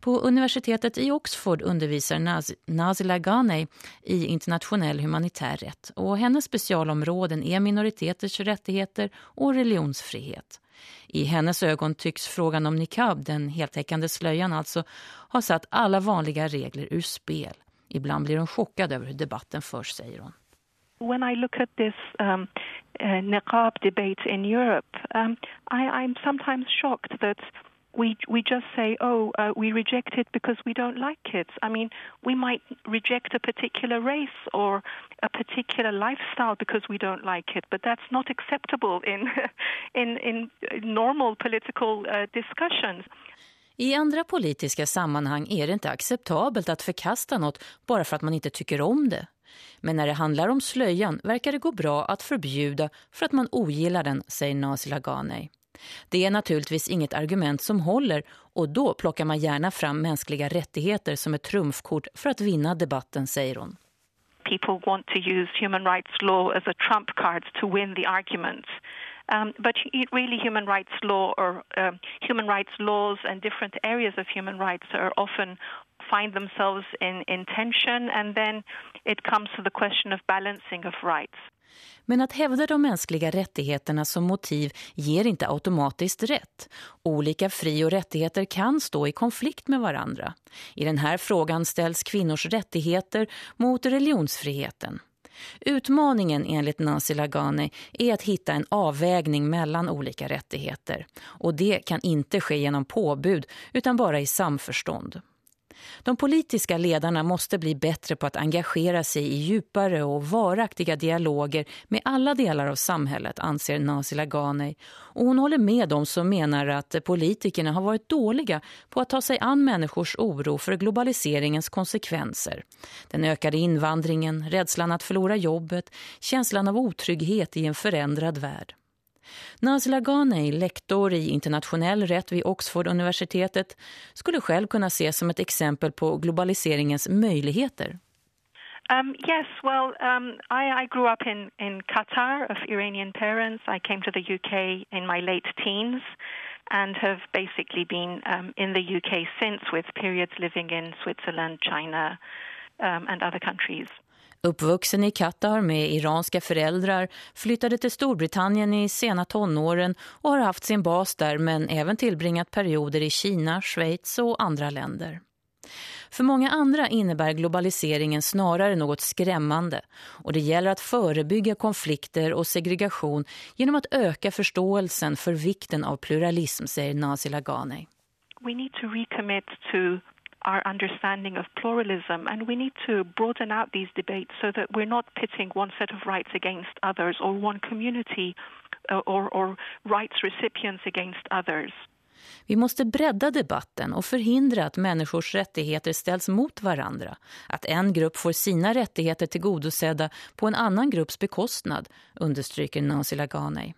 A: På universitetet i Oxford undervisar Naz Nazila Ghanei i internationell humanitär rätt och hennes specialområden är minoriteters rättigheter och religionsfrihet. I hennes ögon tycks frågan om niqab, den heltäckande slöjan alltså, ha satt alla vanliga regler ur spel. Ibland blir hon chockad över hur debatten förs, säger hon.
V: When I look at this um, uh, niqab debate in Europe, um, I, I'm sometimes shocked that we we just say, oh, uh, we reject it because we don't like it. I mean, we might reject a particular race or a particular lifestyle because we don't like it, but that's not acceptable in in in normal political uh, discussions.
A: I andra politiska sammanhang är det inte acceptabelt att förkasta något bara för att man inte tycker om det. Men när det handlar om slöjan verkar det gå bra att förbjuda för att man ogillar den, säger Nasila Ghaney. Det är naturligtvis inget argument som håller och då plockar man gärna fram mänskliga rättigheter som ett trumfkort för att vinna debatten, säger hon.
V: People want to use human rights law as a trump card to win the argument. Um, but really, human rights law or um, human rights laws and different areas of human rights are often find themselves in, in tension, and then it comes to the question of balancing of rights.
A: Men att hävda de mänskliga rättigheterna som motiv ger inte automatiskt rätt. Olika fri- och rättigheter kan stå i konflikt med varandra. I den här frågan ställs kvinnors rättigheter mot religionsfriheten. Utmaningen enligt Nancy Lagane är att hitta en avvägning mellan olika rättigheter. Och det kan inte ske genom påbud utan bara i samförstånd. De politiska ledarna måste bli bättre på att engagera sig i djupare och varaktiga dialoger med alla delar av samhället, anser Nasila Ghaney. Och hon håller med dem som menar att politikerna har varit dåliga på att ta sig an människors oro för globaliseringens konsekvenser. Den ökade invandringen, rädslan att förlora jobbet, känslan av otrygghet i en förändrad värld. Nazila Ghaney, lektor i internationell rätt vid Oxford-universitetet, skulle själv kunna ses som ett exempel på globaliseringens möjligheter.
V: Um, yes, well, um, I, I, grew up in, in Qatar of Iranian parents. I came to the UK in my late teens and have basically been um, in the UK since with periods living in Switzerland, China um, and other countries.
A: Uppvuxen i Qatar med iranska föräldrar flyttade till Storbritannien i sena tonåren och har haft sin bas där men även tillbringat perioder i Kina, Schweiz och andra länder. För många andra innebär globaliseringen snarare något skrämmande och det gäller att förebygga konflikter och segregation genom att öka förståelsen för vikten av pluralism, säger Nazi Lagane.
V: We need to recommit to our understanding of pluralism, and we need to broaden out these debates so that we're not pitting one set of rights against others or one community uh, or, or rights recipients against others.
A: Vi måste bredda debatten och förhindra att människors rättigheter ställs mot varandra. Att en grupp får sina rättigheter tillgodosedda på en annan grupps bekostnad, understryker Nancy Laganey.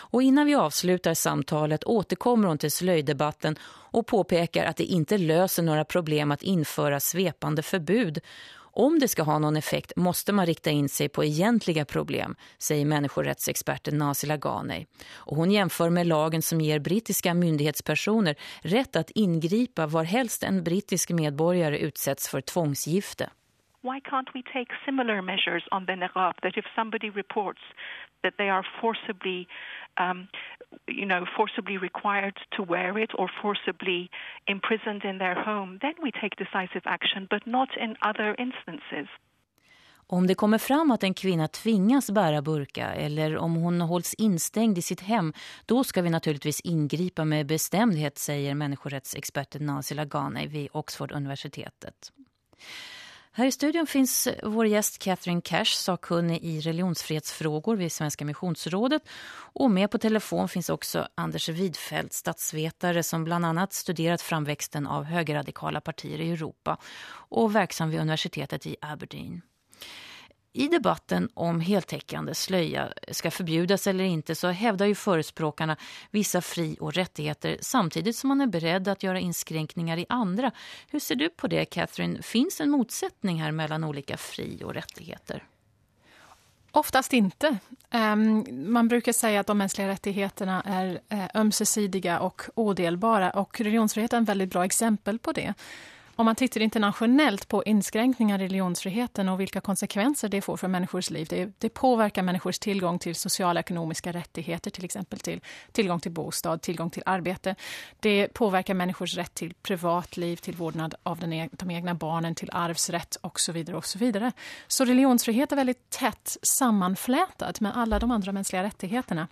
A: Och innan vi avslutar samtalet återkommer hon till slöjdebatten och påpekar att det inte löser några problem att införa svepande förbud. Om det ska ha någon effekt måste man rikta in sig på egentliga problem, säger människorättsexperten Nasila Ghanei. Och hon jämför med lagen som ger brittiska myndighetspersoner rätt att ingripa var helst en brittisk medborgare utsätts för tvångsgifte.
V: Why can't we take similar measures on the niqab that if somebody reports that they are forcibly, um, you know, forcibly required to wear it or forcibly imprisoned in their home, then we take decisive action, but not in other instances.
A: Om det kommer fram att en kvinna tvingas bära burka eller om hon hålls instängd i sitt hem, då ska vi naturligtvis ingripa med bestämdhet, säger människorättsexperten Nazila Ghanei vid Oxford-universitetet. Här i studion finns eh, vår gäst Catherine Cash, sakkunnig i religionsfrihetsfrågor vid Svenska missionsrådet. Och med på telefon finns också Anders Widfeldt, statsvetare som bland annat studerat framväxten av högerradikala partier i Europa och verksam vid universitetet i Aberdeen. I debatten om heltäckande slöja ska förbjudas eller inte så hävdar ju förespråkarna vissa fri- och rättigheter samtidigt som man är beredd att göra inskränkningar i andra. Hur ser du på det, Catherine? Finns en motsättning här mellan olika fri- och rättigheter?
P: Oftast inte. Ehm, man brukar säga att de mänskliga rättigheterna är eh, ömsesidiga och odelbara och religionsfriheten är ett väldigt bra exempel på det. Om man tittar internationellt på inskränkningar i religionsfriheten och vilka konsekvenser det får för människors liv. Det, det påverkar människors tillgång till sociala ekonomiska rättigheter, till exempel till tillgång till bostad, tillgång till arbete. Det påverkar människors rätt till privatliv, till vårdnad av den, e-, de egna barnen, till arvsrätt och så vidare. och Så vidare. Så religionsfrihet är väldigt tätt sammanflätat med alla de andra mänskliga rättigheterna.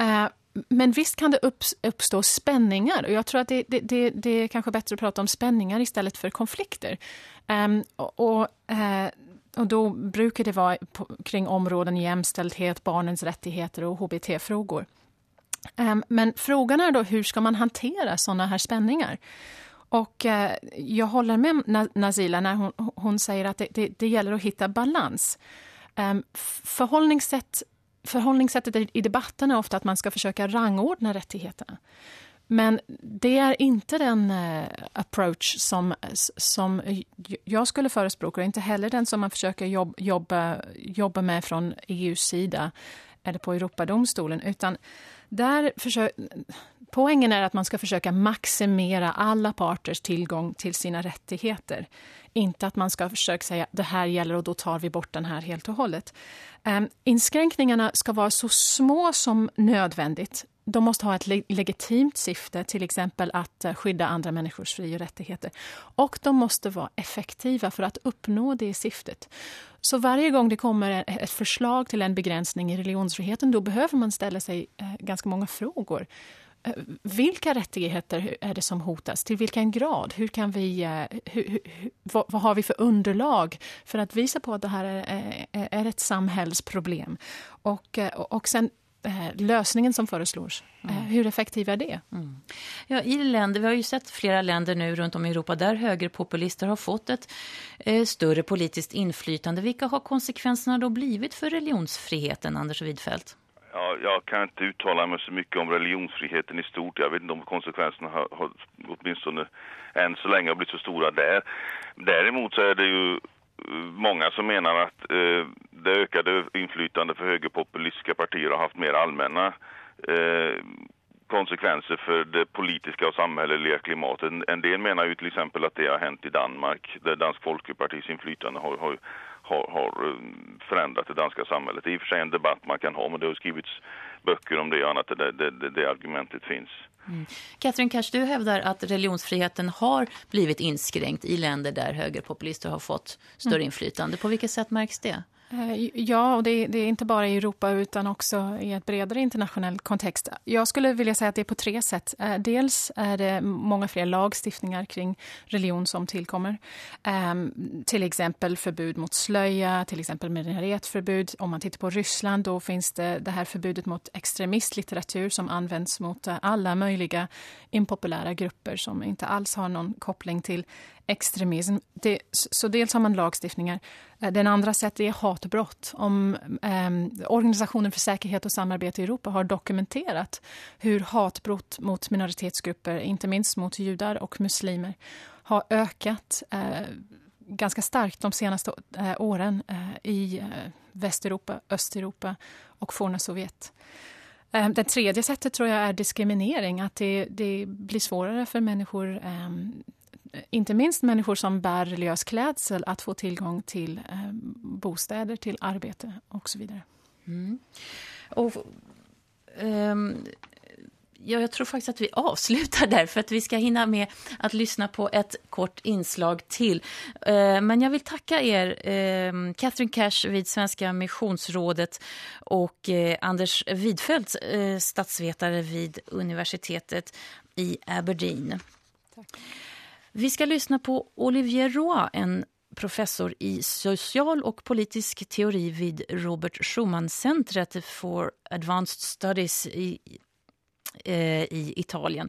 P: Uh, men visst kan det uppstå spänningar. Och jag tror att det, det, det, det, är kanske bättre att prata om spänningar istället för konflikter. Um, och, uh, och då brukar det vara på, kring områden jämställdhet, barnens rättigheter och hbt-frågor. Um, ehm, men frågan är då hur ska man hantera såna här spänningar? Och uh, jag håller med Nazila när hon, hon säger att det, det, gäller att hitta balans. Um, förhållningssätt förhållningssättet i debatten är ofta att man ska försöka rangordna rättigheterna. Men det är inte den eh, approach som, som jag skulle förespråka och inte heller den som man försöker jobb, jobba, jobba med från EUs sida eller på Europadomstolen. Utan där försöker poängen är att man ska försöka maximera alla parters tillgång till sina rättigheter. Inte att man ska försöka säga det här gäller och då tar vi bort den här helt och hållet. Um, inskränkningarna ska vara så små som nödvändigt. De måste ha ett le legitimt syfte, till exempel att uh, skydda andra människors fri och rättigheter. Och de måste vara effektiva för att uppnå det syftet. Så varje gång det kommer e-, ett förslag till en begränsning i religionsfriheten då behöver man ställa sig uh, ganska många frågor. Eh, vilka rättigheter är det som hotas? Till vilken grad? Hur kan vi, eh, hur, hur, vad, vad, har vi för underlag för att visa på att det här är, är ett samhällsproblem? Och, eh, och sen lösningen som föreslås. Mm. Hur effektiv är det? Mm.
A: Ja, i länder, vi har ju sett flera länder nu runt om i Europa där högerpopulister har fått ett eh, större politiskt inflytande. Vilka har konsekvenserna då blivit för religionsfriheten, Anders Widfeldt?
Q: Ja, jag kan inte uttala mig så mycket om religionsfriheten i stort. Jag vet inte om konsekvenserna har, har åtminstone än så länge har blivit så stora där. Däremot så är det ju eh, många som menar att eh, det ökade inflytande för högerpopulistiska partier har haft mer allmänna eh, konsekvenser för det politiska och samhälleliga klimatet. En del menar ju till exempel att det har hänt i Danmark, där Dansk Folkepartis inflytande har, har har, har eh, förändrat det danska samhället. Det är i och för sig en debatt man kan ha, men det har skrivits böcker om det och annat, det, det, det, det argumentet finns.
A: Mm. Cash, du hävdar att religionsfriheten har blivit inskränkt i länder där högerpopulister har fått större mm. inflytande. På vilket sätt märks det?
P: Eh, ja, och det, det, är inte bara i Europa utan också i ett bredare internationell kontext. Jag skulle vilja säga att det är på tre sätt. Eh, dels är det många fler lagstiftningar kring religion som tillkommer. Ehm, till exempel förbud mot slöja, till exempel minaretförbud. Om man tittar på Ryssland då finns det det här förbudet mot extremistlitteratur som används mot eh, alla möjliga impopulära grupper som inte alls har någon koppling till extremism. Det, så dels har man lagstiftningar. Eh, den andra sättet är hatbrott. Om, eh, Organisationen för säkerhet och samarbete i Europa har dokumenterat hur hatbrott mot minoritetsgrupper, inte minst mot judar och muslimer, har ökat eh, ganska starkt de senaste eh, åren eh, i eh, Västeuropa, Östeuropa och forna Sovjet. Ehm, det tredje sättet tror jag är diskriminering. Att det, det blir svårare för människor ehm, inte minst människor som bär religiös klädsel att få tillgång till eh, bostäder, till arbete och så vidare. Mm.
A: Och, um, ja, jag tror faktiskt att vi avslutar där för att vi ska hinna med att lyssna på ett kort inslag till. Uh, men jag vill tacka er, uh, Catherine Cash vid Svenska missionsrådet och uh, Anders Widfeldt, statsvetare vid universitetet i Aberdeen. Tack. Vi ska lyssna på Olivier Roy, en professor i social och politisk teori vid Robert Schumann-centret for Advanced Studies i, eh, i Italien.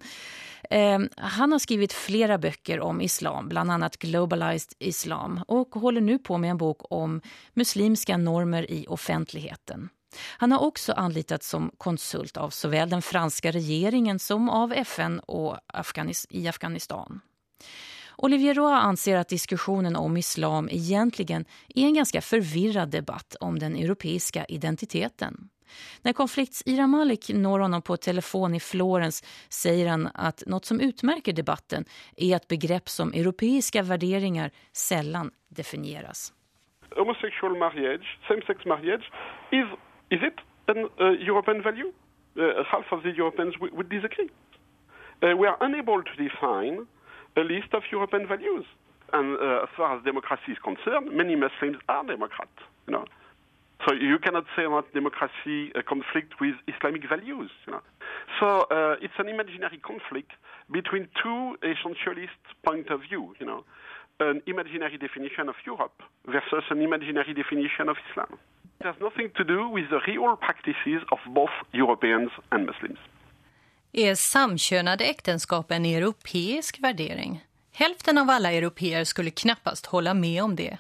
A: Eh, han har skrivit flera böcker om islam, bland annat Globalized Islam och håller nu på med en bok om muslimska normer i offentligheten. Han har också anlitats som konsult av såväl den franska regeringen som av FN och Afghanis i Afghanistan. Olivier Roa anser att diskussionen om islam egentligen är en ganska förvirrad debatt om den europeiska identiteten. När konflikts Ira Malik når honom på telefon i Florens säger han att något som utmärker debatten är att begrepp som europeiska värderingar sällan definieras.
W: Homosexual marriage, same-sex marriage, is, is it an uh, European value? Uh, half of the Europeans would disagree. Uh, we are unable to define a list of European values. And uh, as far as democracy is concerned, many Muslims are Democrats, you know. So you cannot say that democracy uh, conflict with Islamic values. You know? So uh, it's an imaginary conflict between two essentialist point of view. You know, an imaginary definition of Europe versus an imaginary definition of Islam. It has nothing to do with the real practices of both Europeans and Muslims.
U: Är samkönade äktenskap en europeisk värdering? Hälften av alla europeer skulle knappast hålla med om det.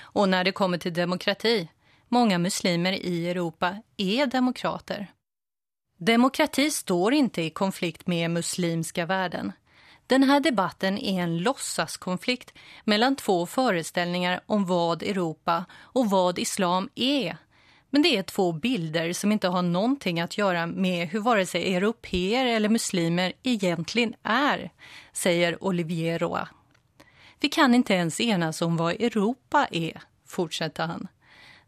U: Och när det kommer till demokrati Många muslimer i Europa är demokrater. Demokrati står inte i konflikt med muslimska värden. Den här debatten är en låtsaskonflikt mellan två föreställningar om vad Europa och vad islam är. Men det är två bilder som inte har någonting att göra med hur vare sig europeer eller muslimer egentligen är, säger Olivier Roa. Vi kan inte ens enas om vad Europa är, fortsätter han.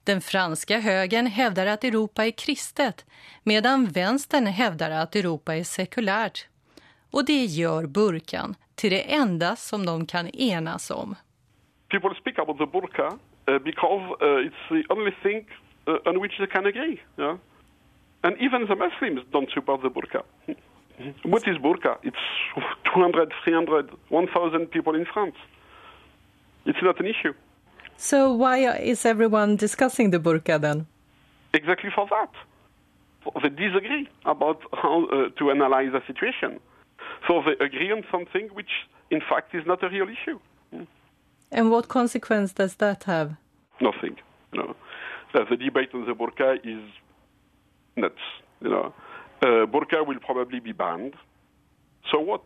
U: Den franska högern hävdar att Europa är kristet medan vänstern hävdar att Europa är sekulärt. Och det gör burkan till det enda som de kan enas om.
W: People speak about the burka eh, because eh, it's the only thing uh, on which they can agree. Yeah? And even the Muslims don't support the burqa. What is burqa? It's 200, 300, 1000 people in France. It's not an issue.
X: So why is everyone discussing the burqa then?
W: Exactly for that. They disagree about how uh, to analyze the situation. So they agree on something which, in fact, is not a real issue.
X: And what consequence does that have?
W: Nothing. Know, uh, the debate on the burqa is nuts. You know, uh, burqa will probably be banned. So what?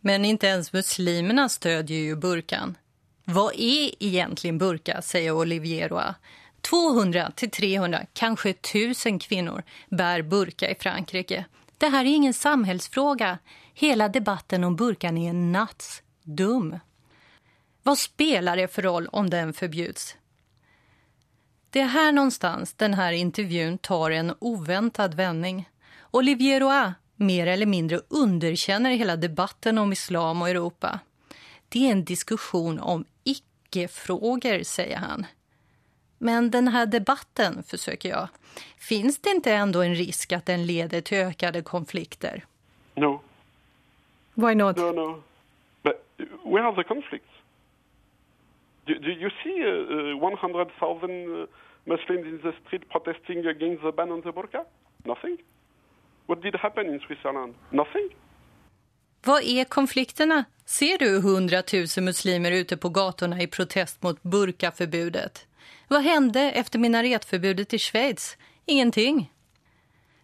U: Men inte ens muslimerna stödjer ju burkan. Vad är egentligen burka, säger Olivier Roy. 200 till 300, kanske 1000 kvinnor bär burka i Frankrike. Det här är ingen samhällsfråga. Hela debatten om burkan är nats dum. Vad spelar det för roll om den förbjuds? Det är här någonstans den här intervjun tar en oväntad vändning. Olivier Roy mer eller mindre underkänner hela debatten om islam och Europa. Det är en diskussion om icke-frågor, säger han. Men den här debatten, försöker jag, finns det inte ändå en risk att den leder till ökade konflikter?
W: No.
X: Why not?
W: No, no. But where are the conflicts? Do, do you see uh, uh 100,000 uh, Muslims in the street protesting against the ban on the burqa? Nothing. What did happen in Switzerland? Nothing.
U: Vad är konflikterna? Ser du hundratusen muslimer ute på gatorna i protest mot burkaförbudet? Vad hände efter minaretförbudet i Schweiz? Ingenting.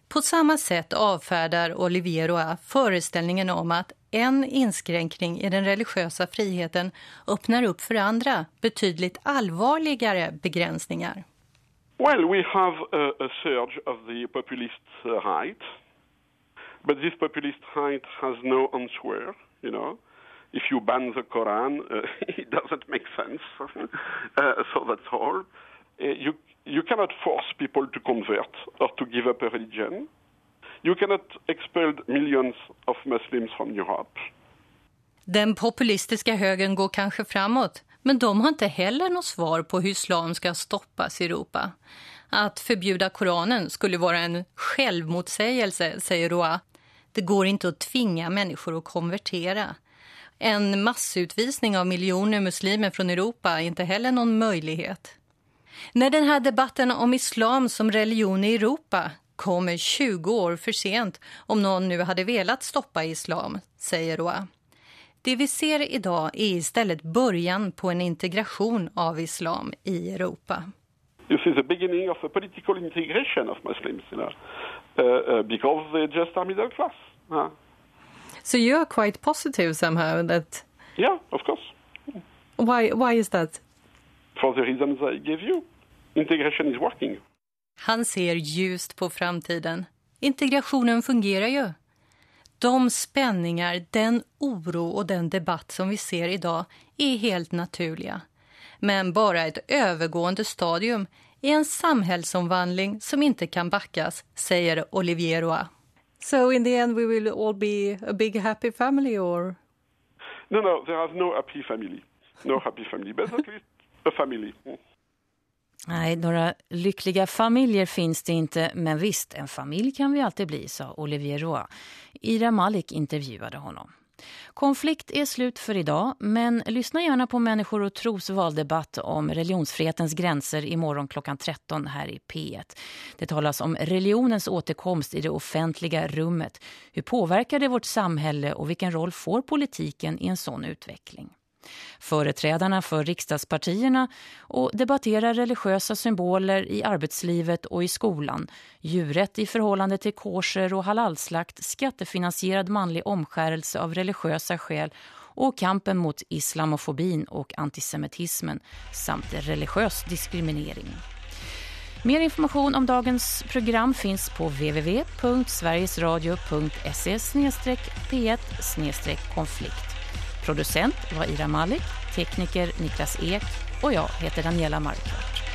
U: På samma sätt avfärdar Olivier Roy föreställningen om att en inskränkning i den religiösa friheten öppnar upp för andra, betydligt allvarligare begränsningar.
W: Well, we have a, a surge of the populist uh, right. But this populist right has no answer, you know. If you ban the Quran, uh, it doesn't make sense. uh, so that's all. Uh, you, you cannot force people to convert or to give up a religion. You cannot expel millions of Muslims from Europe.
U: Den populistiska högern går kanske framåt, men de har inte heller något svar på hur islam ska stoppas i Europa. Att förbjuda Koranen skulle vara en självmotsägelse, säger Roa. Det går inte att tvinga människor att konvertera. En massutvisning av miljoner muslimer från Europa är inte heller någon möjlighet. När den här debatten om islam som religion i Europa kommer 20 år för sent om någon nu hade velat stoppa islam, säger Roa. Det vi ser idag är istället början på en integration av islam i Europa.
W: You see the beginning of a political integration of Muslims, you know, uh, uh, because they just are middle class. Uh.
X: So you're quite positive somehow that...
W: Yeah, of course.
X: Why, why is that?
W: For the reasons I gave you. Integration is working.
U: Han ser ljust på framtiden. Integrationen fungerar ju. De spänningar, den oro och den debatt som vi ser idag är helt naturliga. Men bara ett övergående stadium i en samhällsomvandling som inte kan backas, säger Olivier Roy.
X: So in the end we will all be a big happy family or?
W: No, no, there is no happy family. No happy family, but at least a family.
A: Nej, några lyckliga familjer finns det inte, men visst, en familj kan vi alltid bli, sa Olivier Roy. Ira Malik intervjuade honom. Konflikt är slut för idag, men lyssna gärna på Människor och tros valdebatt om religionsfrihetens gränser imorgon klockan 13 här i P1. Det talas om religionens återkomst i det offentliga rummet. Hur påverkar det vårt samhälle och vilken roll får politiken i en sån utveckling? Företrädarna för riksdagspartierna och debatterar religiösa symboler i arbetslivet och i skolan, djuret i förhållande till korser och halalslakt, skattefinansierad manlig omskärelse av religiösa skäl och kampen mot islamofobin och antisemitismen samt religiös diskriminering. Mer information om dagens program finns på www.sverigesradio.se p1 konflikt. Producent var Ira Malik, tekniker Niklas Ek och jag heter Daniela Markvart.